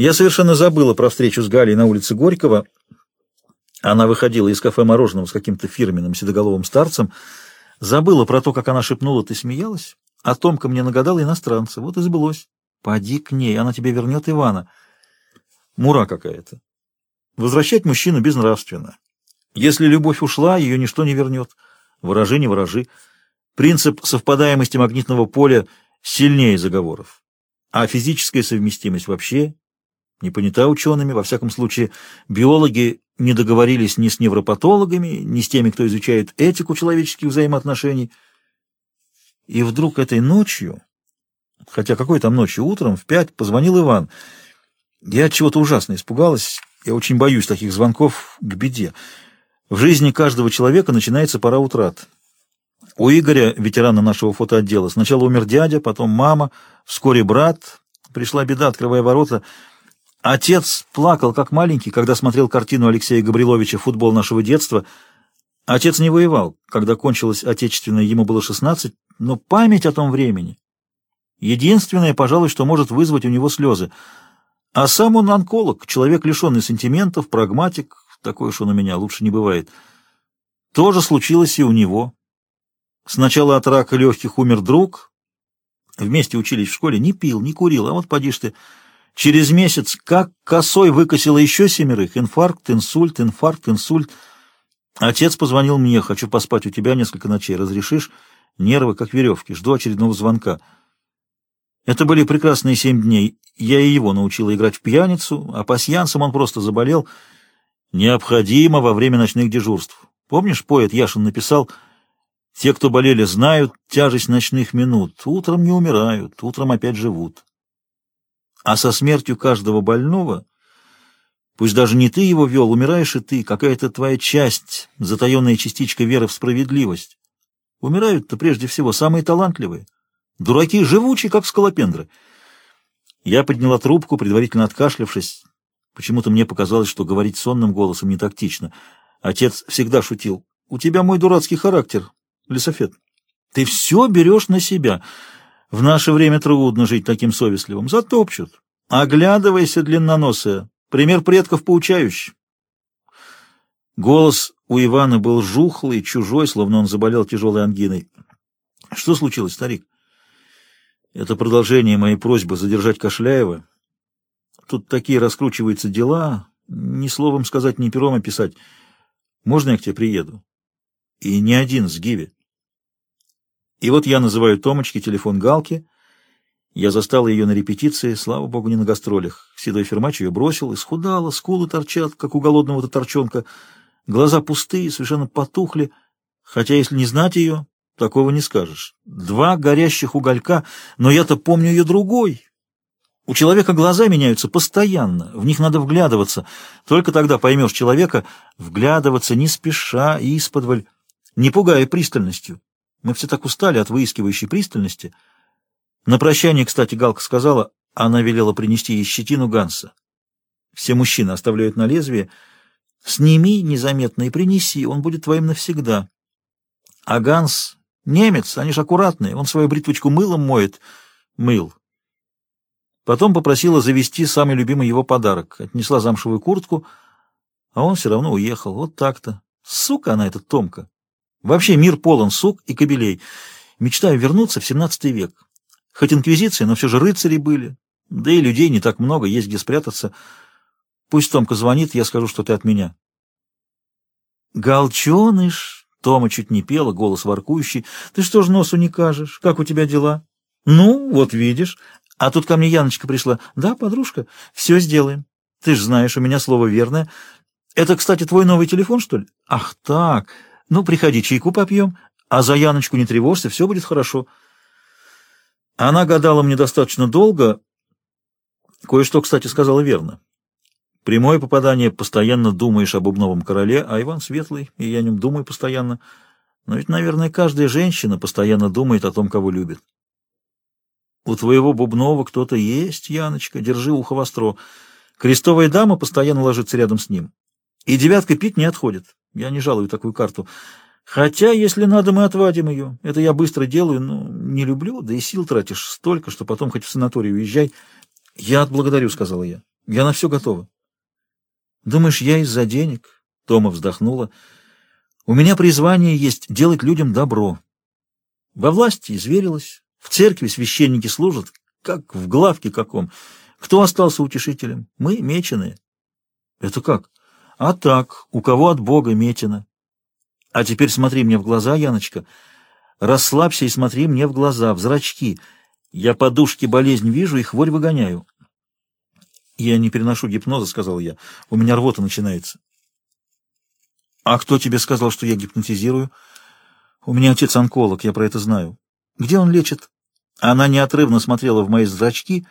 Я совершенно забыла про встречу с Галей на улице Горького. Она выходила из кафе мороженого с каким-то фирменным седоголовым старцем. Забыла про то, как она шепнула, ты смеялась? А Томка мне нагадала иностранца. Вот и сбылось. Поди к ней, она тебе вернет Ивана. Мура какая-то. Возвращать мужчину безнравственно. Если любовь ушла, ее ничто не вернет. Ворожи, не ворожи. Принцип совпадаемости магнитного поля сильнее заговоров. А физическая совместимость вообще не понята учеными. Во всяком случае, биологи не договорились ни с невропатологами, ни с теми, кто изучает этику человеческих взаимоотношений. И вдруг этой ночью, хотя какой там ночью, утром в пять позвонил Иван. Я от чего-то ужасно испугалась. Я очень боюсь таких звонков к беде. В жизни каждого человека начинается пора утрат. У Игоря, ветерана нашего фотоотдела, сначала умер дядя, потом мама, вскоре брат. Пришла беда, открывая ворота. Отец плакал, как маленький, когда смотрел картину Алексея Габриловича «Футбол нашего детства». Отец не воевал. Когда кончилась отечественная, ему было 16, но память о том времени — единственное, пожалуй, что может вызвать у него слезы. А сам он онколог, человек, лишенный сантиментов, прагматик, такой уж он у меня, лучше не бывает. То же случилось и у него. Сначала от рака легких умер друг, вместе учились в школе, не пил, не курил, а вот поди ты. Через месяц как косой выкосило еще семерых, инфаркт, инсульт, инфаркт, инсульт. Отец позвонил мне, хочу поспать у тебя несколько ночей, разрешишь? Нервы как веревки, жду очередного звонка. Это были прекрасные семь дней. Я и его научила играть в пьяницу, а пасьянсом он просто заболел — необходимо во время ночных дежурств. Помнишь, поэт Яшин написал «Те, кто болели, знают тяжесть ночных минут. Утром не умирают, утром опять живут». А со смертью каждого больного, пусть даже не ты его вел, умираешь и ты, какая-то твоя часть, затаенная частичка веры в справедливость. Умирают-то прежде всего самые талантливые. Дураки живучие, как скалопендры. Я подняла трубку, предварительно откашлявшись. Почему-то мне показалось, что говорить сонным голосом не тактично. Отец всегда шутил. «У тебя мой дурацкий характер, Лисофет. Ты все берешь на себя. В наше время трудно жить таким совестливым. Затопчут. Оглядывайся, длинноносая. Пример предков поучающий». Голос у Ивана был жухлый, чужой, словно он заболел тяжелой ангиной. «Что случилось, старик?» «Это продолжение моей просьбы задержать Кошляева Тут такие раскручиваются дела, ни словом сказать, ни пером описать. Можно я к тебе приеду? И не один с Гиви. И вот я называю Томочке телефон Галки. Я застал ее на репетиции, слава богу, не на гастролях. Седой фермач ее бросил, исхудала, скулы торчат, как у голодного торчонка. Глаза пустые, совершенно потухли. Хотя, если не знать ее, такого не скажешь. Два горящих уголька, но я-то помню ее другой, у человека глаза меняются постоянно, в них надо вглядываться. Только тогда поймешь человека, вглядываться не спеша и исподволь, не пугая пристальностью. Мы все так устали от выискивающей пристальности. На прощание, кстати, Галка сказала, она велела принести ей щетину Ганса. Все мужчины оставляют на лезвие. Сними незаметно и принеси, он будет твоим навсегда. А Ганс — немец, они же аккуратные, он свою бритвочку мылом моет. Мыл. Потом попросила завести самый любимый его подарок. Отнесла замшевую куртку, а он все равно уехал. Вот так-то. Сука она, эта Томка. Вообще мир полон сук и кобелей. Мечтаю вернуться в 17 век. Хоть инквизиция, но все же рыцари были. Да и людей не так много, есть где спрятаться. Пусть Томка звонит, я скажу, что ты от меня. Галченыш! Тома чуть не пела, голос воркующий. Ты что ж носу не кажешь? Как у тебя дела? Ну, вот видишь. А тут ко мне Яночка пришла. Да, подружка, все сделаем. Ты ж знаешь, у меня слово верное. Это, кстати, твой новый телефон, что ли? Ах так. Ну, приходи, чайку попьем. А за Яночку не тревожься, все будет хорошо. Она гадала мне достаточно долго. Кое-что, кстати, сказала верно. Прямое попадание, постоянно думаешь об обновом короле, а Иван светлый, и я о нем думаю постоянно. Но ведь, наверное, каждая женщина постоянно думает о том, кого любит. У твоего Бубнова кто-то есть, Яночка, держи ухо востро. Крестовая дама постоянно ложится рядом с ним. И девятка пить не отходит. Я не жалую такую карту. Хотя, если надо, мы отвадим ее. Это я быстро делаю, но не люблю, да и сил тратишь столько, что потом хоть в санаторий уезжай. Я отблагодарю, сказала я. Я на все готова. Думаешь, я из-за денег? Тома вздохнула. У меня призвание есть делать людям добро. Во власти изверилась, в церкви священники служат, как в главке каком. Кто остался утешителем? Мы, меченые. Это как? А так, у кого от Бога метено. А теперь смотри мне в глаза, Яночка. Расслабься и смотри мне в глаза, в зрачки. Я подушки болезнь вижу и хворь выгоняю. Я не переношу гипноза, сказал я. У меня рвота начинается. А кто тебе сказал, что я гипнотизирую? У меня отец онколог, я про это знаю. Где он лечит? Она неотрывно смотрела в мои зрачки,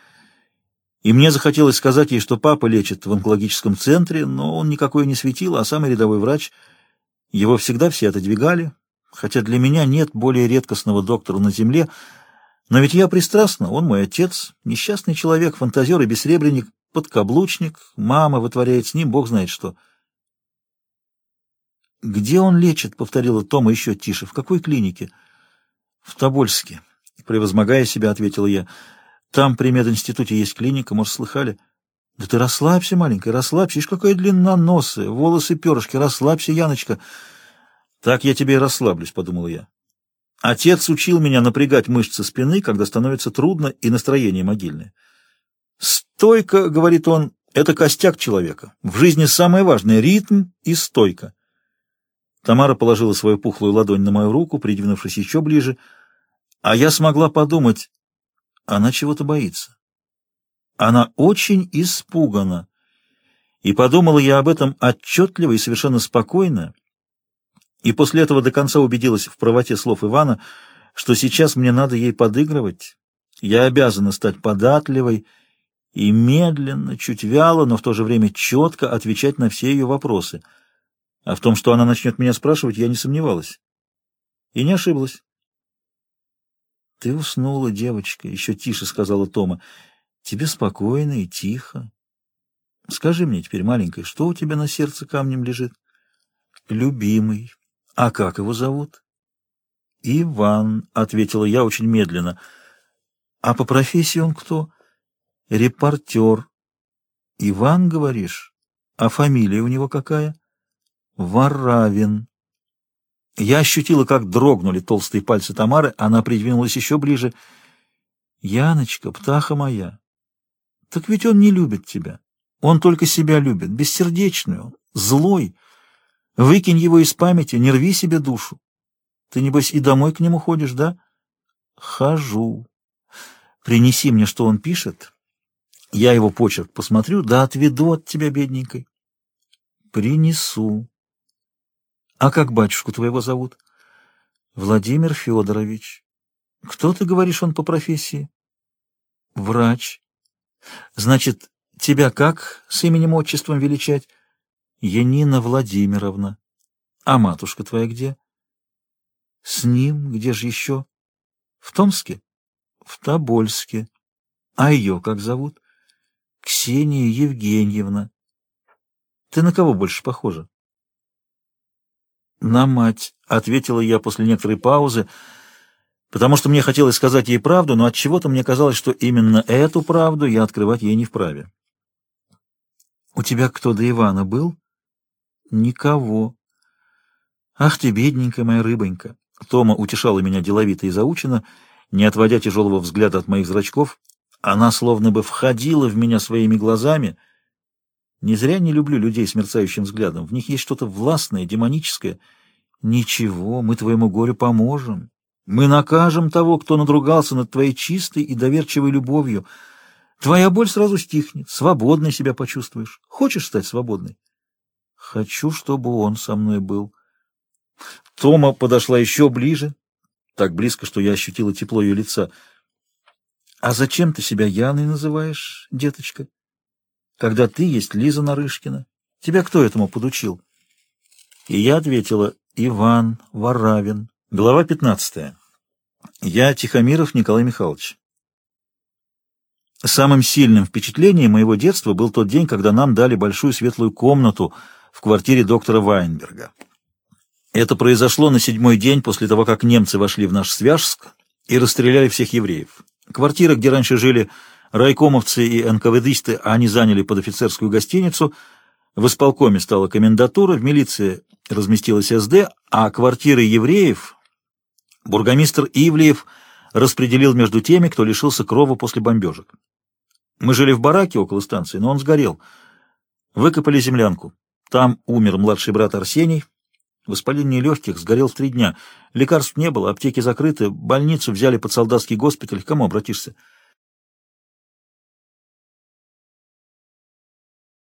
и мне захотелось сказать ей, что папа лечит в онкологическом центре, но он никакой не светил, а самый рядовой врач. Его всегда все отодвигали, хотя для меня нет более редкостного доктора на земле, но ведь я пристрастна, он мой отец, несчастный человек, фантазер и бессребренник, подкаблучник, мама вытворяет с ним, бог знает что. «Где он лечит?» — повторила Тома еще тише. «В какой клинике?» «В Тобольске», — превозмогая себя, ответила я. «Там при мединституте есть клиника, может, слыхали?» «Да ты расслабься, маленькая, расслабься. Ишь, какая длина носа, волосы перышки. Расслабься, Яночка». «Так я тебе и расслаблюсь», — подумала я. Отец учил меня напрягать мышцы спины, когда становится трудно и настроение могильное. «Стойка», — говорит он, — «это костяк человека. В жизни самое важное — ритм и стойка». Тамара положила свою пухлую ладонь на мою руку, придвинувшись еще ближе, а я смогла подумать, она чего-то боится. Она очень испугана. И подумала я об этом отчетливо и совершенно спокойно, и после этого до конца убедилась в правоте слов Ивана, что сейчас мне надо ей подыгрывать. Я обязана стать податливой и медленно, чуть вяло, но в то же время четко отвечать на все ее вопросы — а в том, что она начнет меня спрашивать, я не сомневалась. И не ошиблась. «Ты уснула, девочка», — еще тише сказала Тома. «Тебе спокойно и тихо. Скажи мне теперь, маленькая, что у тебя на сердце камнем лежит?» «Любимый. А как его зовут?» «Иван», — ответила я очень медленно. «А по профессии он кто?» «Репортер». «Иван, говоришь? А фамилия у него какая?» Варавин. Я ощутила, как дрогнули толстые пальцы Тамары, она придвинулась еще ближе. «Яночка, птаха моя, так ведь он не любит тебя. Он только себя любит, бессердечную, злой. Выкинь его из памяти, не рви себе душу. Ты, небось, и домой к нему ходишь, да?» «Хожу. Принеси мне, что он пишет. Я его почерк посмотрю, да отведу от тебя, бедненькой». «Принесу». А как батюшку твоего зовут? Владимир Федорович. Кто ты говоришь он по профессии? Врач. Значит, тебя как с именем отчеством величать? Янина Владимировна. А матушка твоя где? С ним, где же еще? В Томске? В Тобольске. А ее как зовут? Ксения Евгеньевна. Ты на кого больше похожа? «На мать», — ответила я после некоторой паузы, потому что мне хотелось сказать ей правду, но от чего то мне казалось, что именно эту правду я открывать ей не вправе. «У тебя кто до Ивана был?» «Никого». «Ах ты, бедненькая моя рыбонька!» Тома утешала меня деловито и заучено, не отводя тяжелого взгляда от моих зрачков. Она словно бы входила в меня своими глазами. Не зря не люблю людей с мерцающим взглядом. В них есть что-то властное, демоническое — Ничего, мы твоему горю поможем. Мы накажем того, кто надругался над твоей чистой и доверчивой любовью. Твоя боль сразу стихнет, свободной себя почувствуешь. Хочешь стать свободной? Хочу, чтобы он со мной был. Тома подошла еще ближе, так близко, что я ощутила тепло ее лица. А зачем ты себя Яной называешь, деточка? Когда ты есть Лиза Нарышкина. Тебя кто этому подучил? И я ответила, Иван Варавин. Глава 15. Я Тихомиров Николай Михайлович. Самым сильным впечатлением моего детства был тот день, когда нам дали большую светлую комнату в квартире доктора Вайнберга. Это произошло на седьмой день после того, как немцы вошли в наш Свяжск и расстреляли всех евреев. Квартира, где раньше жили Райкомовцы и НКВДисты они заняли под офицерскую гостиницу, в исполкоме стала комендатура, в милиции разместилась СД, а квартиры евреев бургомистр Ивлеев распределил между теми, кто лишился крова после бомбежек. Мы жили в бараке около станции, но он сгорел. Выкопали землянку. Там умер младший брат Арсений. Воспаление легких сгорел в три дня. Лекарств не было, аптеки закрыты, больницу взяли под солдатский госпиталь. К кому обратишься?